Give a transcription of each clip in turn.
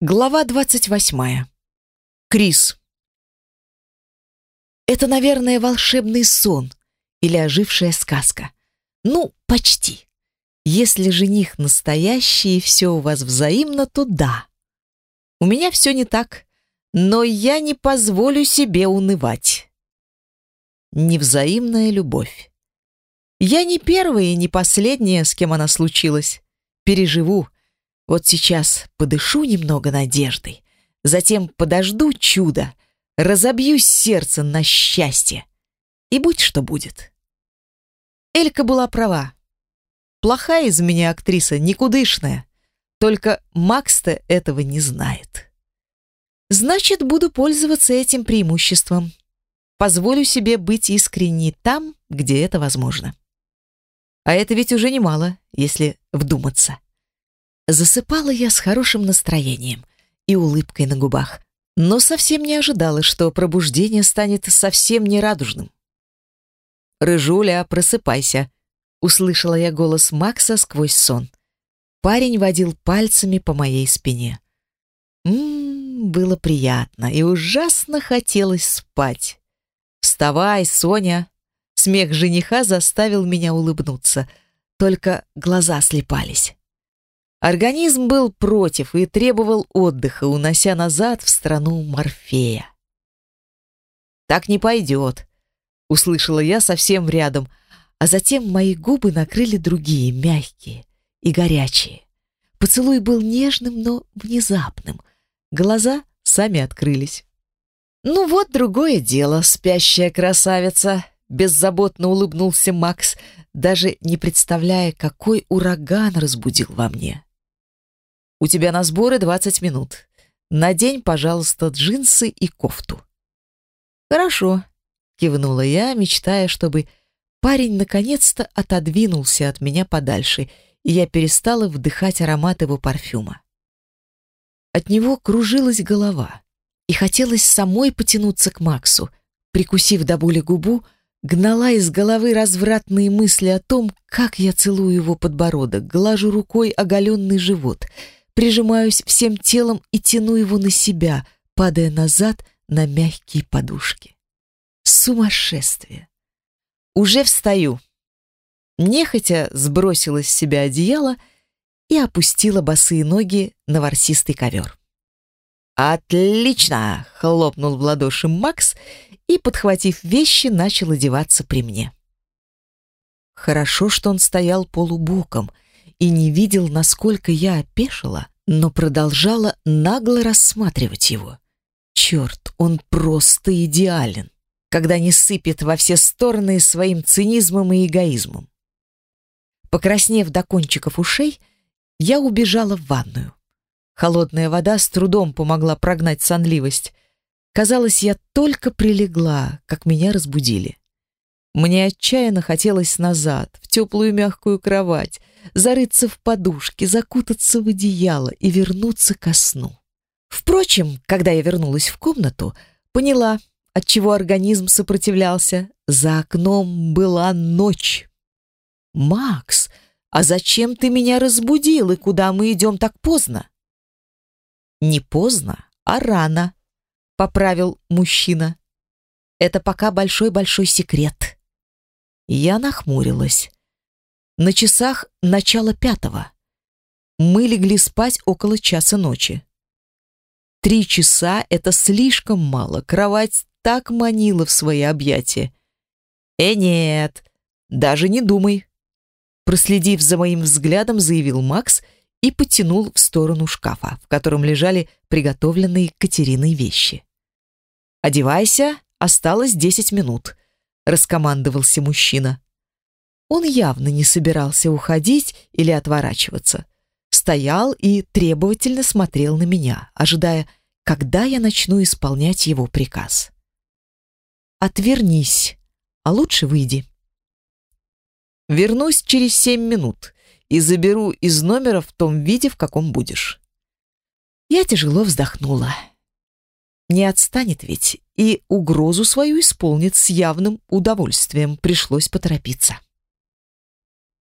Глава двадцать восьмая. Крис. Это, наверное, волшебный сон или ожившая сказка. Ну, почти. Если жених настоящий и все у вас взаимно, то да. У меня все не так, но я не позволю себе унывать. Невзаимная любовь. Я не первая и не последняя, с кем она случилась. Переживу. Вот сейчас подышу немного надеждой, затем подожду чуда, разобью сердце на счастье. И будь что будет. Элька была права. Плохая из меня актриса, никудышная. Только Макс-то этого не знает. Значит, буду пользоваться этим преимуществом. Позволю себе быть искренней там, где это возможно. А это ведь уже немало, если вдуматься. Засыпала я с хорошим настроением и улыбкой на губах, но совсем не ожидала, что пробуждение станет совсем нерадужным. «Рыжуля, просыпайся!» — услышала я голос Макса сквозь сон. Парень водил пальцами по моей спине. Ммм, было приятно и ужасно хотелось спать. «Вставай, Соня!» Смех жениха заставил меня улыбнуться, только глаза слепались. Организм был против и требовал отдыха, унося назад в страну Морфея. «Так не пойдет», — услышала я совсем рядом, а затем мои губы накрыли другие, мягкие и горячие. Поцелуй был нежным, но внезапным. Глаза сами открылись. «Ну вот другое дело, спящая красавица», Беззаботно улыбнулся Макс, даже не представляя, какой ураган разбудил во мне. «У тебя на сборы 20 минут. Надень, пожалуйста, джинсы и кофту». «Хорошо», — кивнула я, мечтая, чтобы парень наконец-то отодвинулся от меня подальше, и я перестала вдыхать аромат его парфюма. От него кружилась голова, и хотелось самой потянуться к Максу, прикусив до боли губу, гнала из головы развратные мысли о том, как я целую его подбородок, глажу рукой оголенный живот, прижимаюсь всем телом и тяну его на себя, падая назад на мягкие подушки. Сумасшествие! Уже встаю. Нехотя сбросила с себя одеяло и опустила босые ноги на ворсистый ковер. «Отлично!» — хлопнул в ладоши Макс и, подхватив вещи, начал одеваться при мне. Хорошо, что он стоял полубоком и не видел, насколько я опешила, но продолжала нагло рассматривать его. Черт, он просто идеален, когда не сыпет во все стороны своим цинизмом и эгоизмом. Покраснев до кончиков ушей, я убежала в ванную. Холодная вода с трудом помогла прогнать сонливость. Казалось, я только прилегла, как меня разбудили. Мне отчаянно хотелось назад, в теплую мягкую кровать, зарыться в подушки, закутаться в одеяло и вернуться ко сну. Впрочем, когда я вернулась в комнату, поняла, от чего организм сопротивлялся. За окном была ночь. «Макс, а зачем ты меня разбудил и куда мы идем так поздно?» Не поздно, а рано, поправил мужчина. Это пока большой-большой секрет. Я нахмурилась. На часах начало пятого. Мы легли спать около часа ночи. Три часа — это слишком мало. Кровать так манила в свои объятия. «Э, нет, даже не думай!» Проследив за моим взглядом, заявил Макс — и потянул в сторону шкафа, в котором лежали приготовленные Катериной вещи. «Одевайся, осталось десять минут», — раскомандовался мужчина. Он явно не собирался уходить или отворачиваться. Стоял и требовательно смотрел на меня, ожидая, когда я начну исполнять его приказ. «Отвернись, а лучше выйди». «Вернусь через семь минут», и заберу из номера в том виде, в каком будешь». Я тяжело вздохнула. Не отстанет ведь, и угрозу свою исполнит с явным удовольствием. Пришлось поторопиться.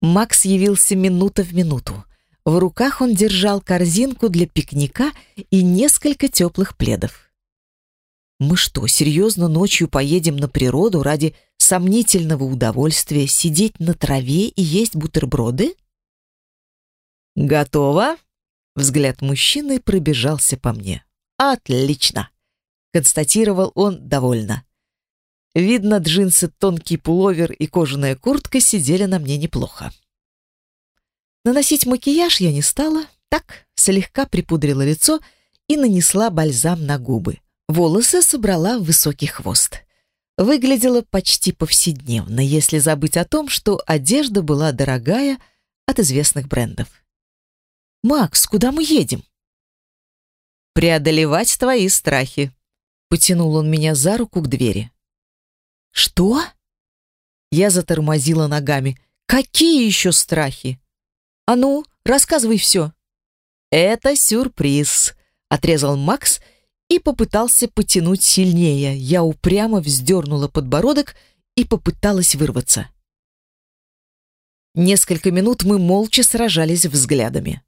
Макс явился минута в минуту. В руках он держал корзинку для пикника и несколько теплых пледов. Мы что, серьезно ночью поедем на природу ради сомнительного удовольствия сидеть на траве и есть бутерброды? Готово? Взгляд мужчины пробежался по мне. Отлично, констатировал он довольно. Видно, джинсы, тонкий пуловер и кожаная куртка сидели на мне неплохо. Наносить макияж я не стала, так, слегка припудрила лицо и нанесла бальзам на губы. Волосы собрала в высокий хвост. Выглядела почти повседневно, если забыть о том, что одежда была дорогая от известных брендов. «Макс, куда мы едем?» «Преодолевать твои страхи», — потянул он меня за руку к двери. «Что?» Я затормозила ногами. «Какие еще страхи?» «А ну, рассказывай все». «Это сюрприз», — отрезал Макс и попытался потянуть сильнее. Я упрямо вздернула подбородок и попыталась вырваться. Несколько минут мы молча сражались взглядами.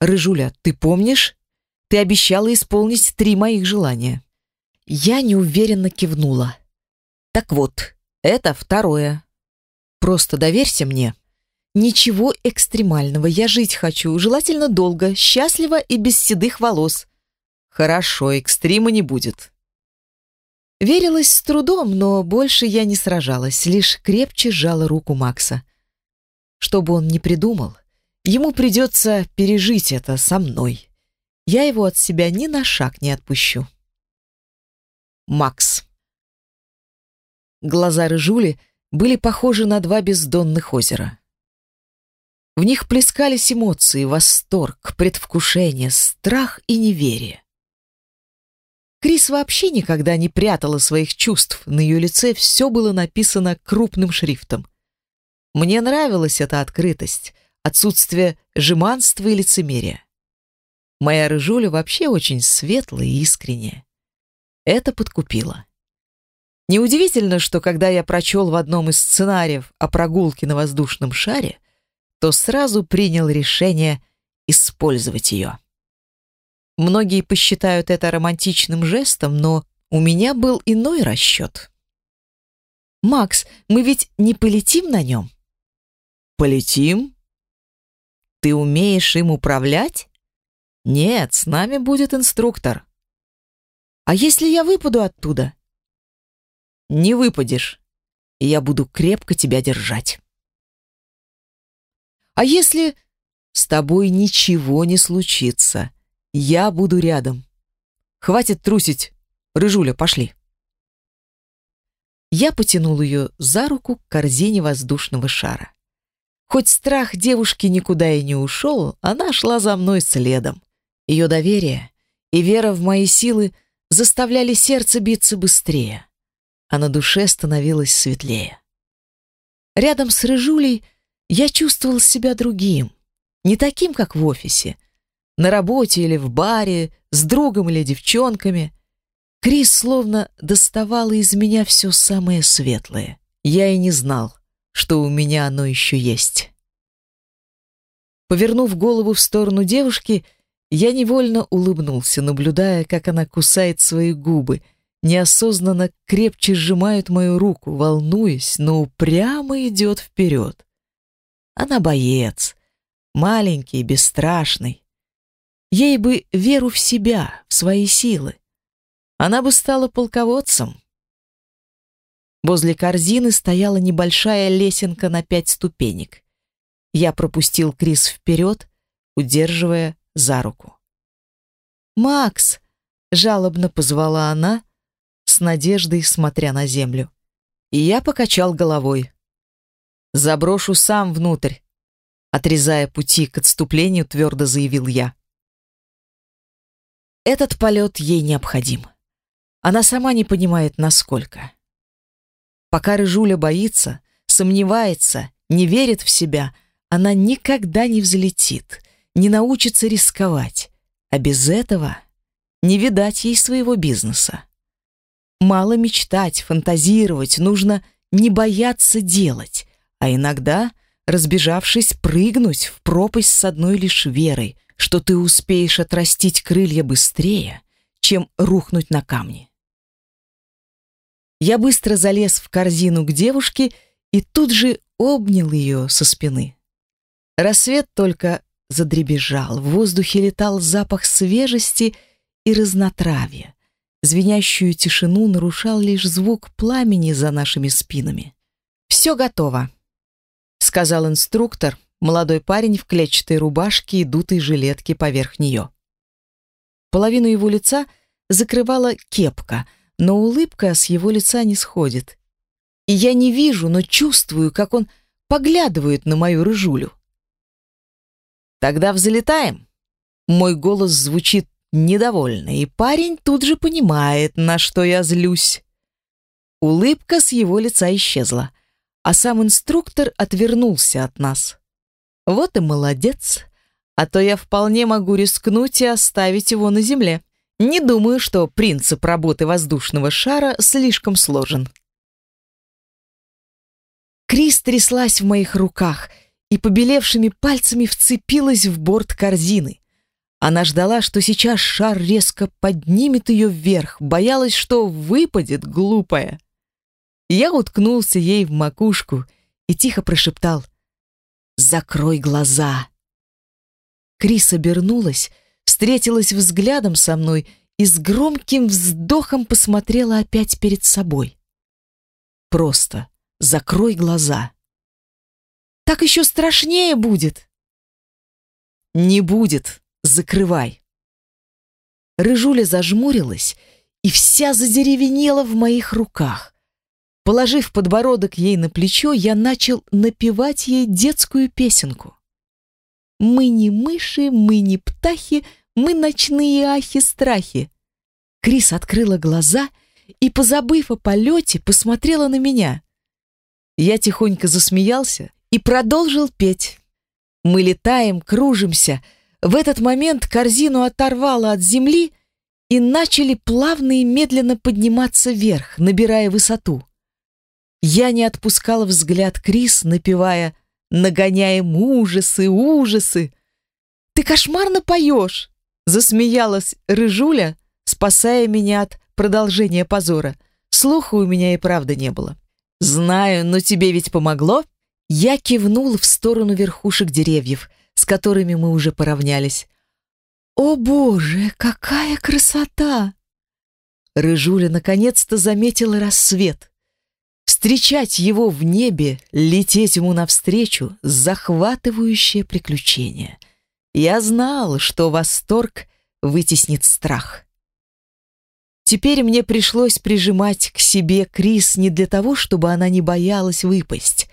«Рыжуля, ты помнишь? Ты обещала исполнить три моих желания». Я неуверенно кивнула. «Так вот, это второе. Просто доверься мне». Ничего экстремального. Я жить хочу, желательно долго, счастливо и без седых волос. Хорошо, экстрима не будет. Верилась с трудом, но больше я не сражалась, лишь крепче сжала руку Макса. Что бы он ни придумал, ему придется пережить это со мной. Я его от себя ни на шаг не отпущу. Макс. Глаза Рыжули были похожи на два бездонных озера. В них плескались эмоции, восторг, предвкушение, страх и неверие. Крис вообще никогда не прятала своих чувств, на ее лице все было написано крупным шрифтом. Мне нравилась эта открытость, отсутствие жеманства и лицемерия. Моя рыжуля вообще очень светлая и искренняя. Это подкупило. Неудивительно, что когда я прочел в одном из сценариев о прогулке на воздушном шаре, то сразу принял решение использовать ее. Многие посчитают это романтичным жестом, но у меня был иной расчет. «Макс, мы ведь не полетим на нем?» «Полетим? Ты умеешь им управлять?» «Нет, с нами будет инструктор». «А если я выпаду оттуда?» «Не выпадешь, и я буду крепко тебя держать». А если с тобой ничего не случится? Я буду рядом. Хватит трусить. Рыжуля, пошли. Я потянул ее за руку к корзине воздушного шара. Хоть страх девушки никуда и не ушел, она шла за мной следом. Ее доверие и вера в мои силы заставляли сердце биться быстрее, а на душе становилось светлее. Рядом с Рыжулей я чувствовал себя другим, не таким, как в офисе, на работе или в баре, с другом или девчонками. Крис словно доставала из меня все самое светлое. Я и не знал, что у меня оно еще есть. Повернув голову в сторону девушки, я невольно улыбнулся, наблюдая, как она кусает свои губы, неосознанно крепче сжимает мою руку, волнуясь, но упрямо идет вперед. Она боец, маленький, бесстрашный. Ей бы веру в себя, в свои силы. Она бы стала полководцем. Возле корзины стояла небольшая лесенка на пять ступенек. Я пропустил Крис вперед, удерживая за руку. «Макс!» — жалобно позвала она, с надеждой смотря на землю. И я покачал головой. Заброшу сам внутрь. Отрезая пути к отступлению, твердо заявил я. Этот полет ей необходим. Она сама не понимает, насколько. Пока Рыжуля боится, сомневается, не верит в себя, она никогда не взлетит, не научится рисковать. А без этого не видать ей своего бизнеса. Мало мечтать, фантазировать, нужно не бояться делать, а иногда разбежавшись, прыгнуть в пропасть с одной лишь верой, что ты успеешь отрастить крылья быстрее, чем рухнуть на камни. Я быстро залез в корзину к девушке и тут же обнял ее со спины. Рассвет только задребезжал, в воздухе летал запах свежести и разнотравья. Звенящую тишину нарушал лишь звук пламени за нашими спинами. «Все готово», — сказал инструктор, молодой парень в клетчатой рубашке и дутой жилетке поверх нее. Половину его лица закрывала кепка, но улыбка с его лица не сходит. И я не вижу, но чувствую, как он поглядывает на мою рыжулю. «Тогда взлетаем?» Мой голос звучит недовольно, и парень тут же понимает, на что я злюсь. Улыбка с его лица исчезла, а сам инструктор отвернулся от нас. Вот и молодец, а то я вполне могу рискнуть и оставить его на земле. Не думаю, что принцип работы воздушного шара слишком сложен. Крис тряслась в моих руках — и побелевшими пальцами вцепилась в борт корзины. Она ждала, что сейчас шар резко поднимет ее вверх, боялась, что выпадет, глупая. Я уткнулся ей в макушку и тихо прошептал «Закрой глаза». Крис обернулась, встретилась взглядом со мной и с громким вздохом посмотрела опять перед собой. «Просто закрой глаза». Так еще страшнее будет. Не будет. Закрывай. Рыжуля зажмурилась и вся задеревенела в моих руках. Положив подбородок ей на плечо, я начал напевать ей детскую песенку. «Мы не мыши, мы не птахи, мы ночные ахи-страхи». Крис открыла глаза и, позабыв о полете, посмотрела на меня. Я тихонько засмеялся и продолжил петь. Мы летаем, кружимся. В этот момент корзину оторвало от земли и начали плавно и медленно подниматься вверх, набирая высоту. Я не отпускала взгляд Крис, напевая «Нагоняем ужасы, ужасы». «Ты кошмарно поешь!» Засмеялась Рыжуля, спасая меня от продолжения позора. Слуха у меня и правда не было. «Знаю, но тебе ведь помогло?» Я кивнул в сторону верхушек деревьев, с которыми мы уже поравнялись. «О боже, какая красота!» Рыжуля наконец-то заметила рассвет. Встречать его в небе, лететь ему навстречу — захватывающее приключение. Я знал, что восторг вытеснит страх. Теперь мне пришлось прижимать к себе Крис не для того, чтобы она не боялась выпасть,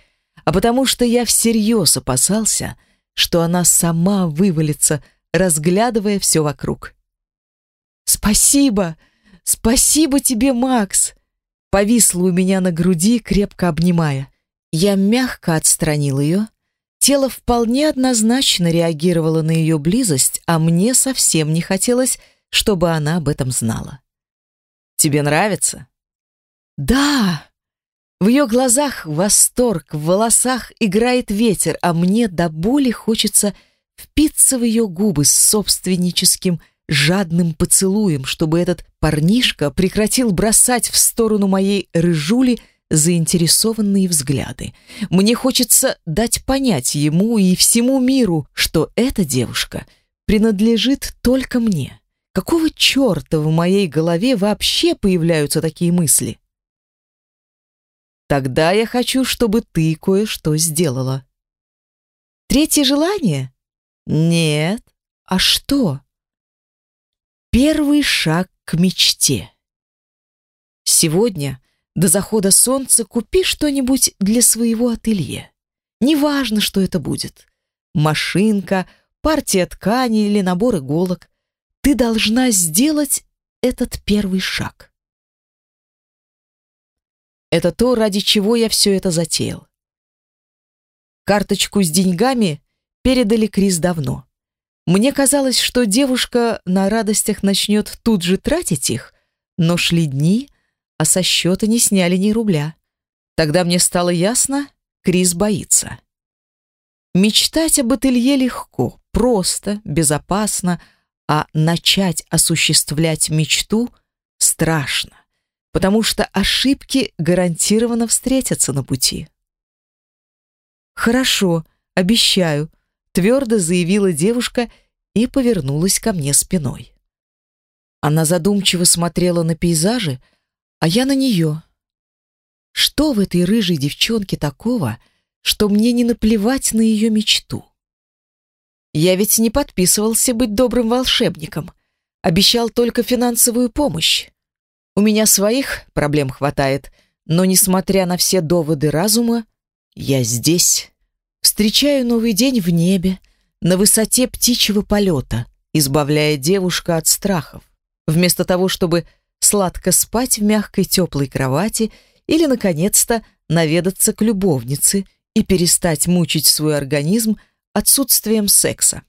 а потому что я всерьез опасался, что она сама вывалится, разглядывая все вокруг. «Спасибо! Спасибо тебе, Макс!» Повисла у меня на груди, крепко обнимая. Я мягко отстранил ее. Тело вполне однозначно реагировало на ее близость, а мне совсем не хотелось, чтобы она об этом знала. «Тебе нравится?» «Да!» В ее глазах восторг, в волосах играет ветер, а мне до боли хочется впиться в ее губы с собственническим жадным поцелуем, чтобы этот парнишка прекратил бросать в сторону моей рыжули заинтересованные взгляды. Мне хочется дать понять ему и всему миру, что эта девушка принадлежит только мне. Какого черта в моей голове вообще появляются такие мысли? Тогда я хочу, чтобы ты кое-что сделала. Третье желание? Нет. А что? Первый шаг к мечте. Сегодня, до захода солнца, купи что-нибудь для своего ателье. Неважно, что это будет. Машинка, партия ткани или набор иголок. Ты должна сделать этот первый шаг. Это то, ради чего я все это затеял. Карточку с деньгами передали Крис давно. Мне казалось, что девушка на радостях начнет тут же тратить их, но шли дни, а со счета не сняли ни рубля. Тогда мне стало ясно, Крис боится. Мечтать об ателье легко, просто, безопасно, а начать осуществлять мечту страшно, потому что ошибки гарантированно встретятся на пути. «Хорошо, обещаю», — твердо заявила девушка и повернулась ко мне спиной. Она задумчиво смотрела на пейзажи, а я на нее. Что в этой рыжей девчонке такого, что мне не наплевать на ее мечту? Я ведь не подписывался быть добрым волшебником, обещал только финансовую помощь. У меня своих проблем хватает, но, несмотря на все доводы разума, я здесь. Встречаю новый день в небе, на высоте птичьего полета, избавляя девушка от страхов. Вместо того, чтобы сладко спать в мягкой теплой кровати или, наконец-то, наведаться к любовнице и перестать мучить свой организм отсутствием секса.